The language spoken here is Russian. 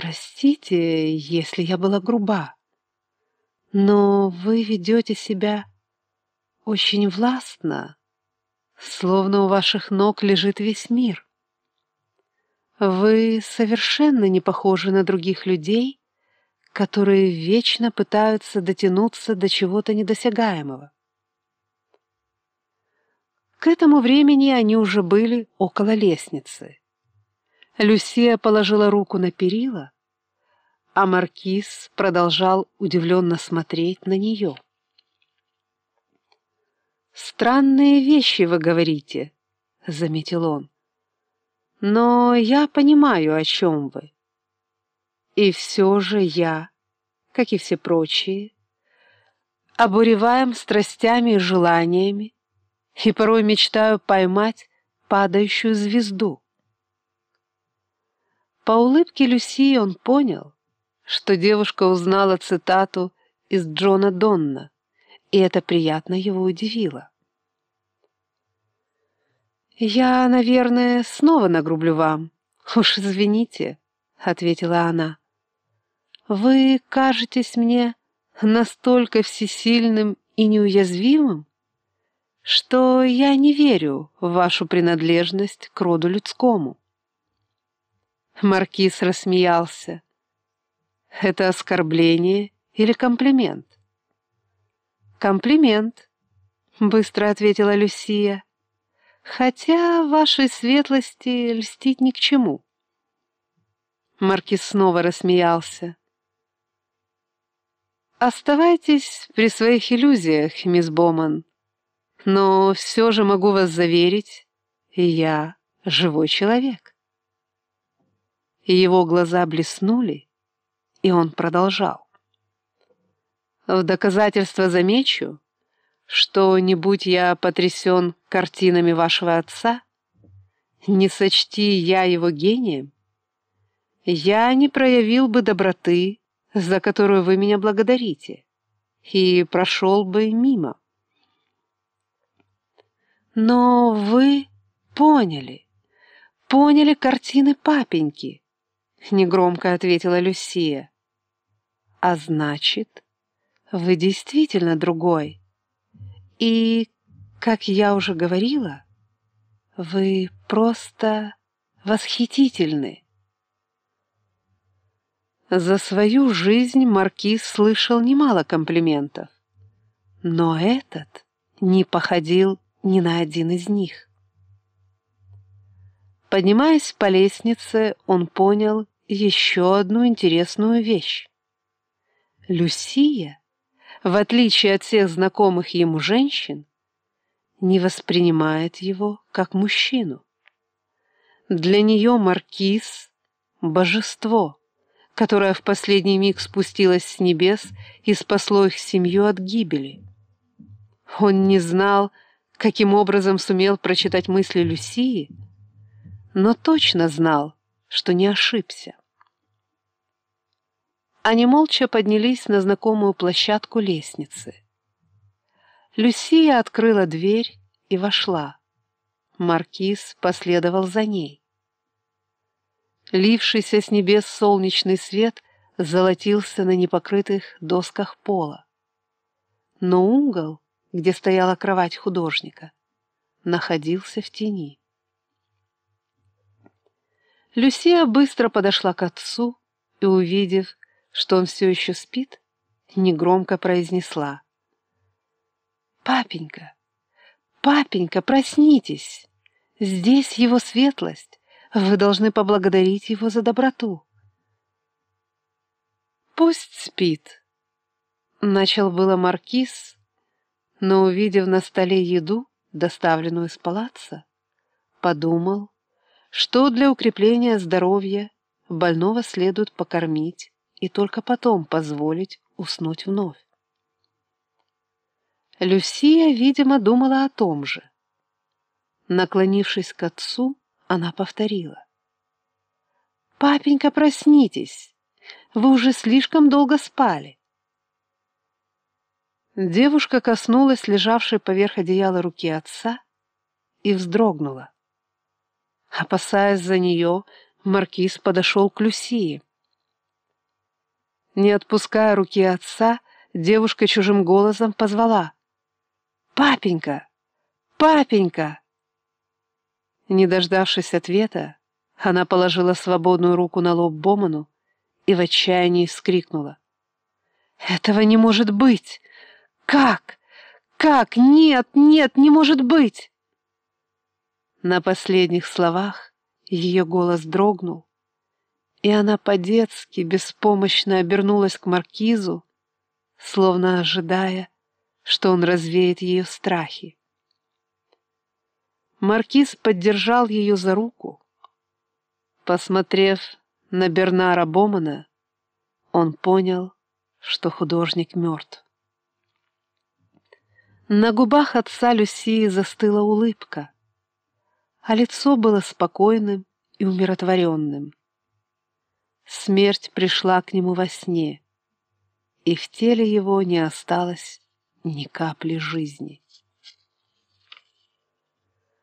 «Простите, если я была груба, но вы ведете себя очень властно, словно у ваших ног лежит весь мир. Вы совершенно не похожи на других людей, которые вечно пытаются дотянуться до чего-то недосягаемого. К этому времени они уже были около лестницы. Люсия положила руку на перила, а маркиз продолжал удивленно смотреть на нее. «Странные вещи вы говорите», — заметил он. «Но я понимаю, о чем вы. И все же я, как и все прочие, обуреваем страстями и желаниями, и порой мечтаю поймать падающую звезду. По улыбке Люси он понял, что девушка узнала цитату из Джона Донна, и это приятно его удивило. «Я, наверное, снова нагрублю вам. Уж извините», — ответила она. «Вы кажетесь мне настолько всесильным и неуязвимым, что я не верю в вашу принадлежность к роду людскому». Маркиз рассмеялся. «Это оскорбление или комплимент?» «Комплимент», — быстро ответила Люсия. «Хотя вашей светлости льстить ни к чему». Маркиз снова рассмеялся. «Оставайтесь при своих иллюзиях, мисс Боман, но все же могу вас заверить, я живой человек». Его глаза блеснули, и он продолжал. В доказательство замечу, что, не будь я потрясен картинами вашего отца, не сочти я его гением, я не проявил бы доброты, за которую вы меня благодарите, и прошел бы мимо. Но вы поняли, поняли картины папеньки, негромко ответила Люсия. А значит, вы действительно другой. И, как я уже говорила, вы просто восхитительны. За свою жизнь маркиз слышал немало комплиментов, но этот не походил ни на один из них. Поднимаясь по лестнице, он понял еще одну интересную вещь. Люсия в отличие от всех знакомых ему женщин, не воспринимает его как мужчину. Для нее маркиз — божество, которое в последний миг спустилось с небес и спасло их семью от гибели. Он не знал, каким образом сумел прочитать мысли Люсии, но точно знал, что не ошибся. Они молча поднялись на знакомую площадку лестницы. Люсия открыла дверь и вошла. Маркиз последовал за ней. Лившийся с небес солнечный свет золотился на непокрытых досках пола. Но угол, где стояла кровать художника, находился в тени. Люсия быстро подошла к отцу и, увидев, что он все еще спит, негромко произнесла. «Папенька, папенька, проснитесь! Здесь его светлость. Вы должны поблагодарить его за доброту». «Пусть спит», — начал было маркиз, но, увидев на столе еду, доставленную из палаца, подумал, что для укрепления здоровья больного следует покормить и только потом позволить уснуть вновь. Люсия, видимо, думала о том же. Наклонившись к отцу, она повторила. «Папенька, проснитесь! Вы уже слишком долго спали!» Девушка коснулась лежавшей поверх одеяла руки отца и вздрогнула. Опасаясь за нее, маркиз подошел к Люсии. Не отпуская руки отца, девушка чужим голосом позвала. «Папенька! Папенька!» Не дождавшись ответа, она положила свободную руку на лоб Боману и в отчаянии вскрикнула. «Этого не может быть! Как? Как? Нет, нет, не может быть!» На последних словах ее голос дрогнул, и она по-детски беспомощно обернулась к маркизу, словно ожидая, что он развеет ее страхи. Маркиз поддержал ее за руку. Посмотрев на Бернара Бомана, он понял, что художник мертв. На губах отца Люсии застыла улыбка, а лицо было спокойным и умиротворенным. Смерть пришла к нему во сне, и в теле его не осталось ни капли жизни.